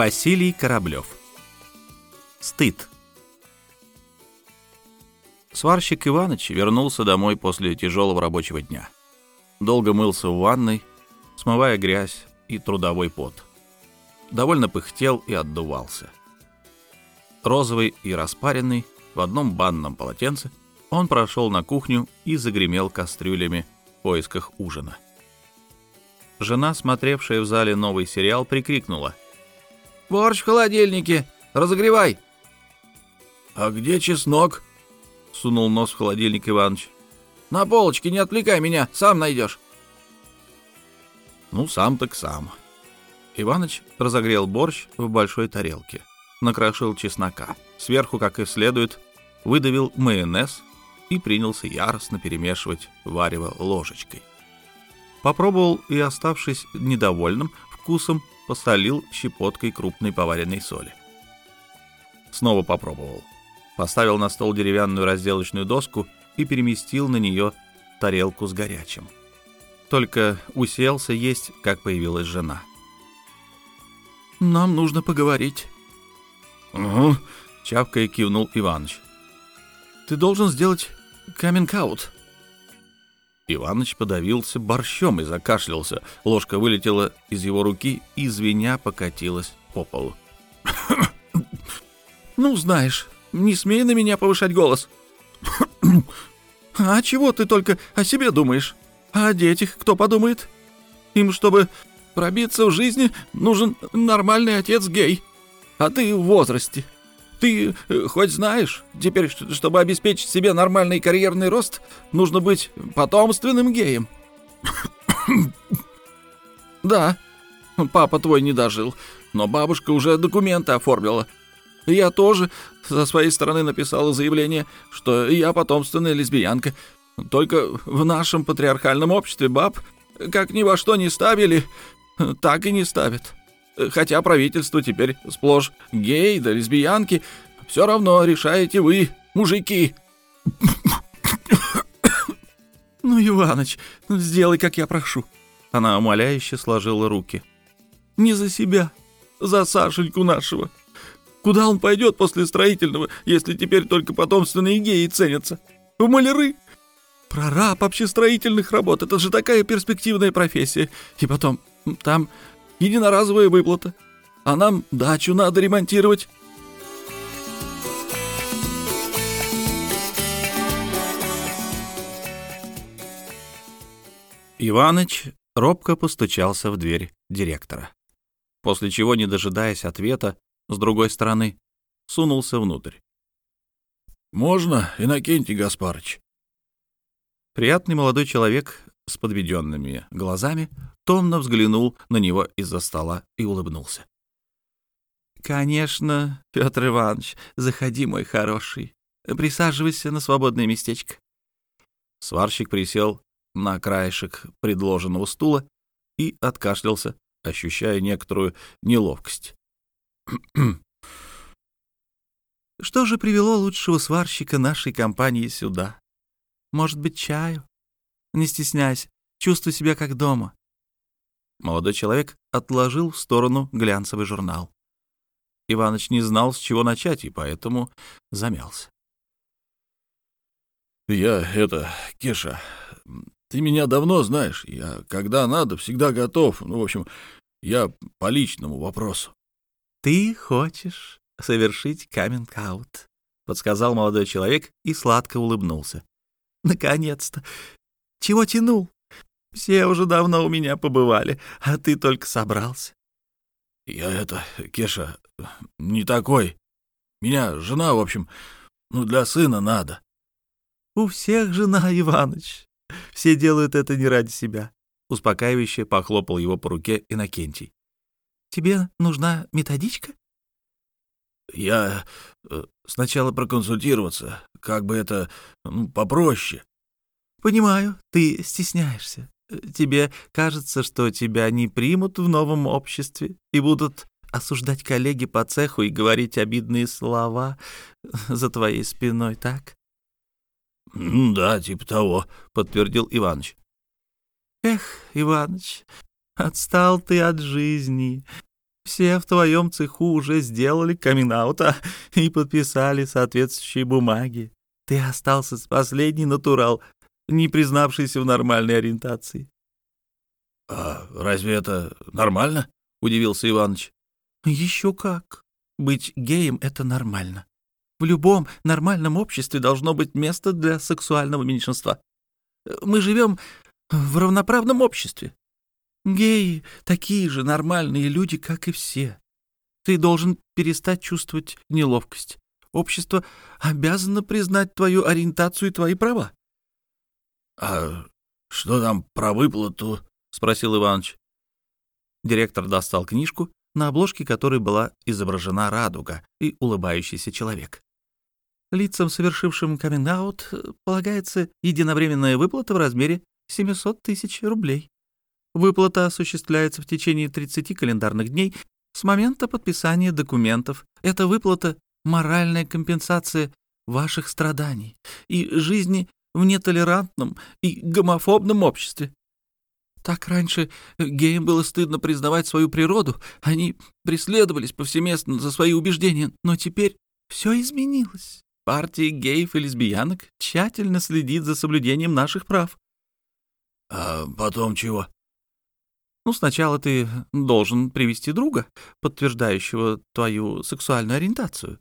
Василий Кораблев. Стыд. Сварщик Иваныч вернулся домой после тяжелого рабочего дня. Долго мылся в ванной, смывая грязь и трудовой пот. Довольно пыхтел и отдувался. Розовый и распаренный, в одном банном полотенце, он прошел на кухню и загремел кастрюлями в поисках ужина. Жена, смотревшая в зале новый сериал, прикрикнула. «Борщ в холодильнике! Разогревай!» «А где чеснок?» — сунул нос в холодильник Иваныч. «На полочке, не отвлекай меня, сам найдешь». Ну, сам так сам. Иваныч разогрел борщ в большой тарелке, накрошил чеснока, сверху, как и следует, выдавил майонез и принялся яростно перемешивать варево ложечкой. Попробовал и, оставшись недовольным вкусом, посолил щепоткой крупной поваренной соли. Снова попробовал. Поставил на стол деревянную разделочную доску и переместил на нее тарелку с горячим. Только уселся есть, как появилась жена. «Нам нужно поговорить». «Угу», — чавкая кивнул Иваныч. «Ты должен сделать каминг-аут». Иваныч подавился борщом и закашлялся. Ложка вылетела из его руки и, звеня, покатилась по полу. «Ну, знаешь, не смей на меня повышать голос». «А чего ты только о себе думаешь? А о детях кто подумает? Им, чтобы пробиться в жизни, нужен нормальный отец гей. А ты в возрасте. Ты э, хоть знаешь, теперь, чтобы обеспечить себе нормальный карьерный рост, нужно быть потомственным геем. Да, папа твой не дожил, но бабушка уже документы оформила. Я тоже со своей стороны написала заявление, что я потомственная лесбиянка. Только в нашем патриархальном обществе баб как ни во что не ставили, так и не ставят. Хотя правительство теперь сплошь гей да лесбиянки, все равно решаете вы, мужики. Ну, Иваныч, ну, сделай, как я прошу. Она умоляюще сложила руки. Не за себя, за Сашеньку нашего. Куда он пойдет после строительного, если теперь только потомственные геи ценятся? В маляры? Прораб общестроительных работ — это же такая перспективная профессия. И потом, там единоразовая выплата. А нам дачу надо ремонтировать. Иваныч робко постучался в дверь директора, после чего, не дожидаясь ответа, с другой стороны, сунулся внутрь. «Можно, Иннокентий Гаспарыч?» Приятный молодой человек с подведенными глазами томно взглянул на него из-за стола и улыбнулся. «Конечно, Петр Иванович, заходи, мой хороший. Присаживайся на свободное местечко». Сварщик присел на краешек предложенного стула и откашлялся, ощущая некоторую неловкость. Что же привело лучшего сварщика нашей компании сюда? Может быть, чаю? Не стесняйся, чувствуй себя как дома. Молодой человек отложил в сторону глянцевый журнал. Иваныч не знал, с чего начать, и поэтому замялся. «Я это, Кеша, ты меня давно знаешь. Я, когда надо, всегда готов. Ну, в общем, я по личному вопросу». «Ты хочешь совершить каминг-аут», — подсказал молодой человек и сладко улыбнулся. «Наконец-то! Чего тянул? Все уже давно у меня побывали, а ты только собрался». «Я это, Кеша, не такой. Меня жена, в общем, ну, для сына надо». «У всех жена, Иваныч. Все делают это не ради себя», — успокаивающе похлопал его по руке Иннокентий. Тебе нужна методичка? Я э, сначала проконсультироваться, как бы это ну, попроще. Понимаю, ты стесняешься. Тебе кажется, что тебя не примут в новом обществе и будут осуждать коллеги по цеху и говорить обидные слова за твоей спиной, так? — Да, типа того, — подтвердил Все в твоем цеху уже сделали камин и подписали соответствующие бумаги. Ты остался с последний натурал, не признавшийся в нормальной ориентации. — А разве это нормально? — удивился Иваныч. — Еще как. Быть геем — это нормально. В любом нормальном обществе должно быть место для сексуального меньшинства. Мы живем в равноправном обществе. Геи — такие же нормальные люди, как и все. Ты должен перестать чувствовать неловкость. Общество обязано признать твою ориентацию и твои права. — А что там про выплату? — спросил Иваныч. Директор достал книжку, на обложке которой была изображена радуга и улыбающийся человек. Лицам, совершившим камин полагается единовременная выплата в размере 700 тысяч рублей. Выплата осуществляется в течение 30 календарных дней с момента подписания документов. Эта выплата — моральная компенсация ваших страданий и жизни в нетолерантном и гомофобном обществе. Так раньше геям было стыдно признавать свою природу, они преследовались повсеместно за свои убеждения, но теперь все изменилось. Партия геев и лесбиянок тщательно следит за соблюдением наших прав. — А потом чего? Ну, сначала ты должен привести друга, подтверждающего твою сексуальную ориентацию.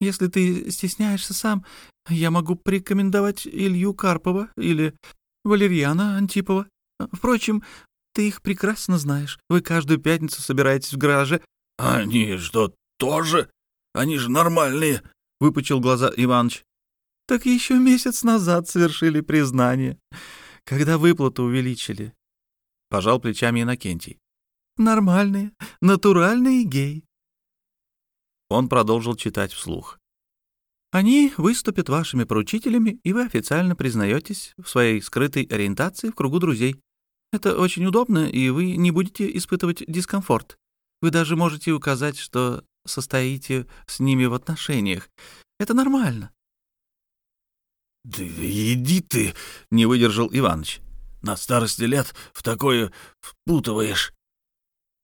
Если ты стесняешься сам, я могу порекомендовать Илью Карпова или Валерьяна Антипова. Впрочем, ты их прекрасно знаешь. Вы каждую пятницу собираетесь в гараже. — Они что, тоже? Они же нормальные, — выпучил глаза Иваныч. — Так еще месяц назад совершили признание, когда выплату увеличили. — пожал плечами Иннокентий. «Нормальные, натуральные геи». Он продолжил читать вслух. «Они выступят вашими поручителями, и вы официально признаетесь в своей скрытой ориентации в кругу друзей. Это очень удобно, и вы не будете испытывать дискомфорт. Вы даже можете указать, что состоите с ними в отношениях. Это нормально». «Да иди ты!» — не выдержал Иваныч. На старости лет в такое впутываешь.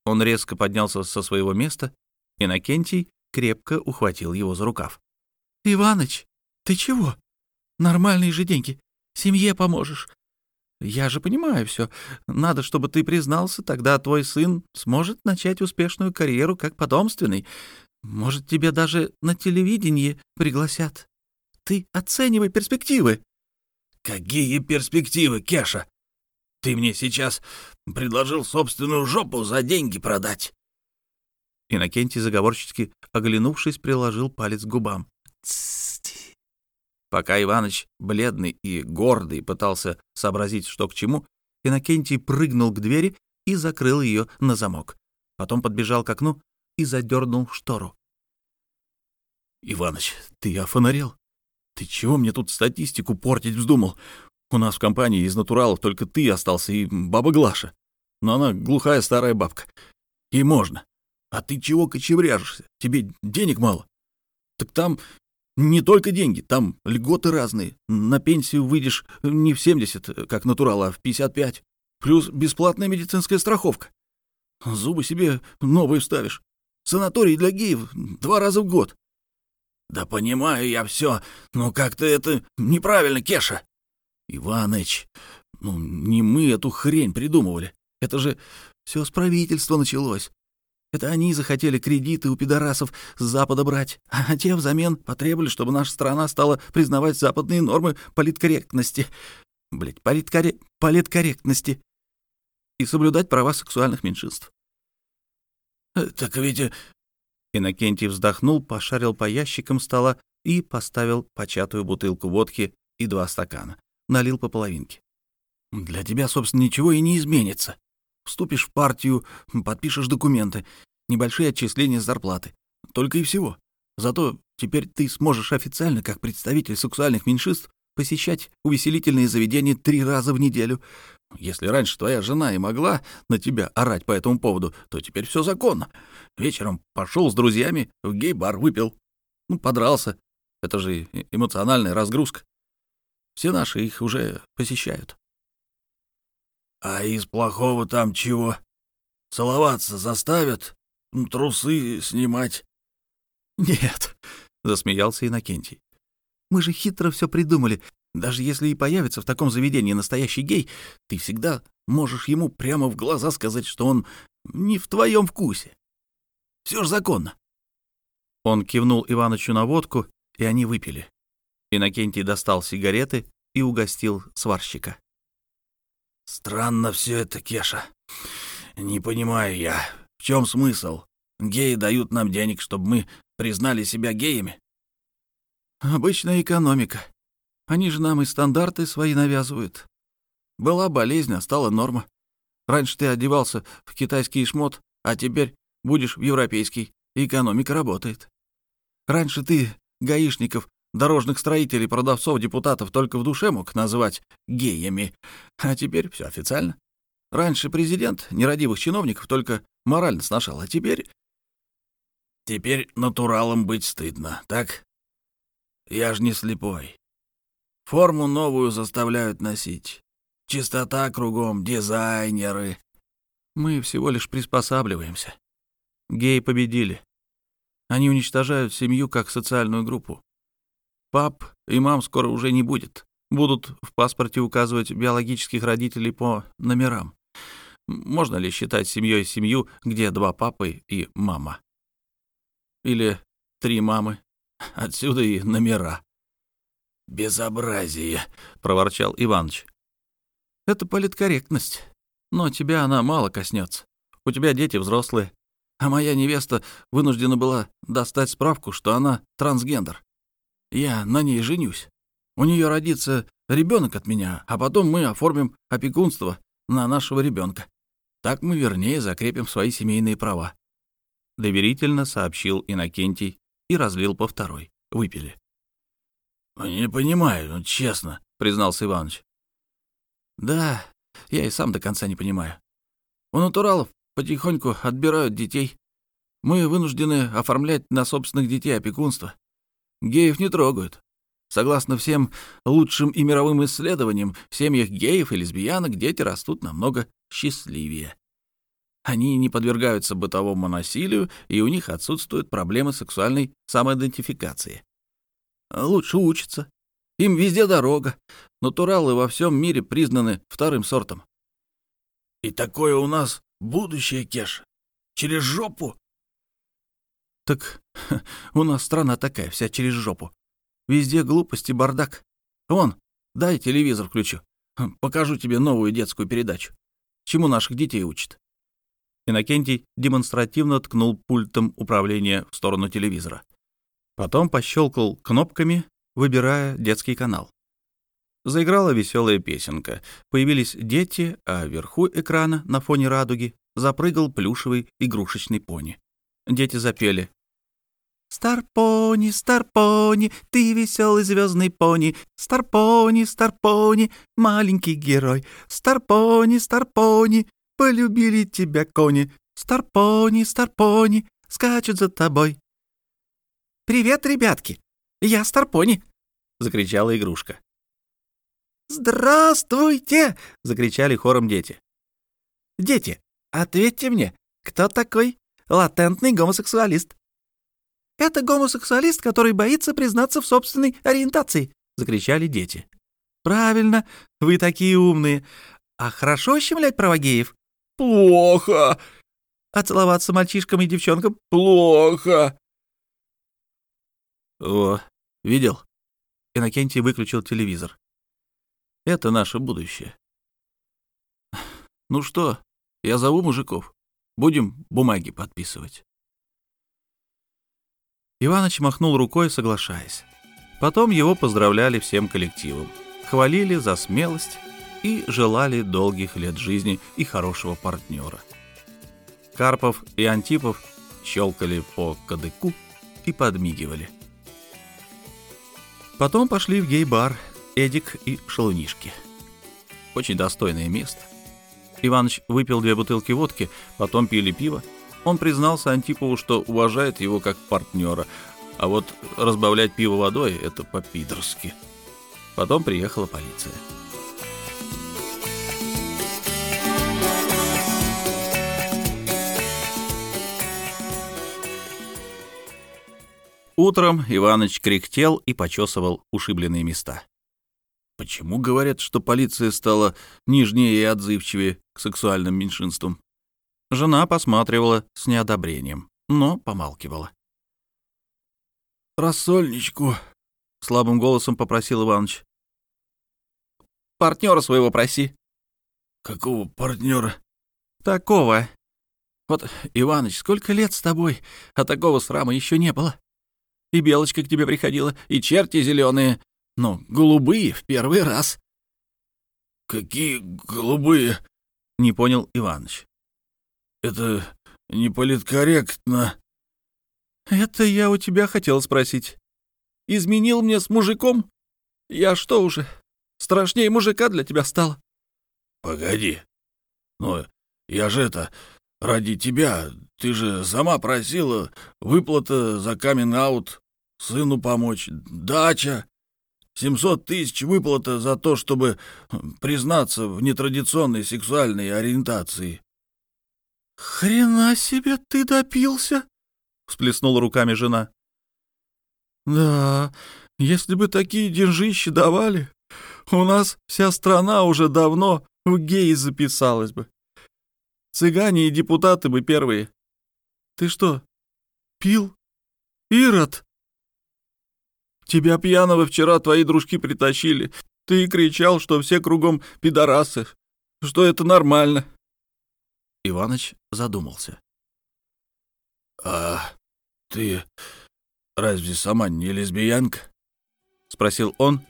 Он резко поднялся со своего места, и Накентий крепко ухватил его за рукав. — Иваныч, ты чего? Нормальные же деньги. Семье поможешь. Я же понимаю все. Надо, чтобы ты признался, тогда твой сын сможет начать успешную карьеру как потомственный. Может, тебе даже на телевидении пригласят. Ты оценивай перспективы. — Какие перспективы, Кеша? Ты мне сейчас предложил собственную жопу за деньги продать. Иннокентий заговорчески, оглянувшись, приложил палец к губам. Пока Иваныч, бледный и гордый, пытался сообразить, что к чему, Иннокентий прыгнул к двери и закрыл ее на замок. Потом подбежал к окну и задернул штору. — Иваныч, ты офонарел? Ты чего мне тут статистику портить вздумал? У нас в компании из натуралов только ты остался и баба Глаша. Но она глухая старая бабка. Ей можно. А ты чего кочевряжешься? Тебе денег мало? Так там не только деньги, там льготы разные. На пенсию выйдешь не в 70, как натурал, а в 55. Плюс бесплатная медицинская страховка. Зубы себе новые вставишь. Санаторий для геев два раза в год. Да понимаю я все, но как-то это неправильно, Кеша. Иваныч, ну не мы эту хрень придумывали. Это же все с правительства началось. Это они захотели кредиты у пидорасов с Запада брать, а те взамен потребовали, чтобы наша страна стала признавать западные нормы политкорректности. Блять, политкоре... политкорректности. И соблюдать права сексуальных меньшинств. Так ведь... Э, Иннокентий вздохнул, пошарил по ящикам стола и поставил початую бутылку водки и два стакана налил по половинке. «Для тебя, собственно, ничего и не изменится. Вступишь в партию, подпишешь документы, небольшие отчисления с зарплаты. Только и всего. Зато теперь ты сможешь официально, как представитель сексуальных меньшинств, посещать увеселительные заведения три раза в неделю. Если раньше твоя жена и могла на тебя орать по этому поводу, то теперь все законно. Вечером пошел с друзьями в гей-бар, выпил. Ну, подрался. Это же эмоциональная разгрузка. Все наши их уже посещают. — А из плохого там чего? Целоваться заставят? трусы снимать?» «Нет», — засмеялся Иннокентий. «Мы же хитро все придумали. Даже если и появится в таком заведении настоящий гей, ты всегда можешь ему прямо в глаза сказать, что он не в твоем вкусе. Все ж законно». Он кивнул Иванычу на водку, и они выпили. Иннокентий достал сигареты и угостил сварщика. «Странно все это, Кеша. Не понимаю я, в чем смысл? Геи дают нам денег, чтобы мы признали себя геями?» «Обычная экономика. Они же нам и стандарты свои навязывают. Была болезнь, а стала норма. Раньше ты одевался в китайский шмот, а теперь будешь в европейский. Экономика работает. Раньше ты гаишников, дорожных строителей, продавцов, депутатов только в душе мог называть геями, а теперь все официально. Раньше президент нерадивых чиновников только морально сношал, а теперь... Теперь натуралом быть стыдно, так? Я ж не слепой. Форму новую заставляют носить. Чистота кругом, дизайнеры. Мы всего лишь приспосабливаемся. Геи победили. Они уничтожают семью как социальную группу. Пап и мам скоро уже не будет. Будут в паспорте указывать биологических родителей по номерам. Можно ли считать семьей семью, где два папы и мама? Или три мамы? Отсюда и номера. «Безобразие!» — проворчал Иваныч. «Это политкорректность. Но тебя она мало коснется. У тебя дети взрослые, а моя невеста вынуждена была достать справку, что она трансгендер. Я на ней женюсь. У нее родится ребенок от меня, а потом мы оформим опекунство на нашего ребенка. Так мы вернее закрепим свои семейные права. Доверительно сообщил Иннокентий и разлил по второй. Выпили. «Не понимаю, ну, честно», — признался Иваныч. «Да, я и сам до конца не понимаю. У натуралов потихоньку отбирают детей. Мы вынуждены оформлять на собственных детей опекунство. Геев не трогают. Согласно всем лучшим и мировым исследованиям, в семьях геев и лесбиянок дети растут намного счастливее. Они не подвергаются бытовому насилию, и у них отсутствуют проблемы сексуальной самоидентификации. Лучше учатся. Им везде дорога. Натуралы во всем мире признаны вторым сортом. И такое у нас будущее, Кеш. Через жопу. Так у нас страна такая, вся через жопу. Везде глупости, бардак. Вон, дай телевизор включу. Покажу тебе новую детскую передачу. Чему наших детей учат?» Иннокентий демонстративно ткнул пультом управления в сторону телевизора. Потом пощелкал кнопками, выбирая детский канал. Заиграла веселая песенка. Появились дети, а вверху экрана, на фоне радуги, запрыгал плюшевый игрушечный пони. Дети запели Старпони, Старпони, ты веселый звездный пони. Старпони, Старпони, маленький герой. Старпони, Старпони, полюбили тебя кони. Старпони, Старпони, скачут за тобой. «Привет, ребятки! Я Старпони!» — закричала игрушка. «Здравствуйте!» — закричали хором дети. «Дети, ответьте мне, кто такой латентный гомосексуалист?» «Это гомосексуалист, который боится признаться в собственной ориентации!» — закричали дети. «Правильно, вы такие умные. А хорошо щемлять права геев?» «Плохо!» «А целоваться мальчишкам и девчонкам?» «Плохо!» «О, видел?» Иннокентий выключил телевизор. «Это наше будущее». «Ну что, я зову мужиков. Будем бумаги подписывать». Иваныч махнул рукой, соглашаясь. Потом его поздравляли всем коллективом, хвалили за смелость и желали долгих лет жизни и хорошего партнера. Карпов и Антипов щелкали по кадыку и подмигивали. Потом пошли в гей-бар Эдик и Шалунишки. Очень достойное место. Иваныч выпил две бутылки водки, потом пили пиво. Он признался Антипову, что уважает его как партнера, а вот разбавлять пиво водой — это по-пидорски. Потом приехала полиция. Утром Иваныч кряхтел и почесывал ушибленные места. Почему говорят, что полиция стала нежнее и отзывчивее к сексуальным меньшинствам? Жена посматривала с неодобрением, но помалкивала. «Рассольничку», — слабым голосом попросил Иваныч. «Партнера своего проси». «Какого партнера?» «Такого. Вот, Иваныч, сколько лет с тобой, а такого срама еще не было. И белочка к тебе приходила, и черти зеленые, но голубые в первый раз». «Какие голубые?» — не понял Иваныч. «Это не политкорректно». «Это я у тебя хотел спросить. Изменил мне с мужиком? Я что уже, страшнее мужика для тебя стал?» «Погоди. Но я же это... Ради тебя. Ты же сама просила выплата за камин-аут, сыну помочь, дача. Семьсот тысяч выплата за то, чтобы признаться в нетрадиционной сексуальной ориентации. «Хрена себе ты допился!» — всплеснула руками жена. «Да, если бы такие деньжищи давали, у нас вся страна уже давно в геи записалась бы. Цыгане и депутаты бы первые. Ты что, пил? Ирод!» Тебя пьяного вчера твои дружки притащили. Ты кричал, что все кругом пидорасы, что это нормально. Иваныч задумался. — А ты разве сама не лесбиянка? — спросил он,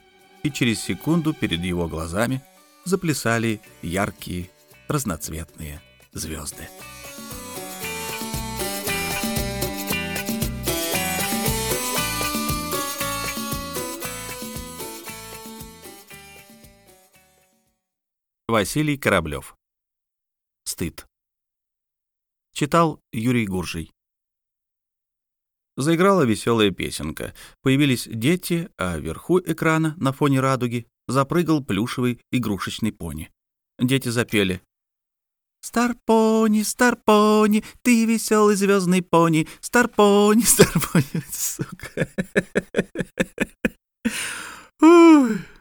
и через секунду перед его глазами заплясали яркие разноцветные звезды. Василий Кораблев. Стыд. Читал Юрий Гуржий. Заиграла веселая песенка. Появились дети, а вверху экрана, на фоне радуги, запрыгал плюшевый игрушечный пони. Дети запели. «Стар-пони, стар-пони, ты веселый звездный пони, стар-пони, стар-пони, сука». Ух.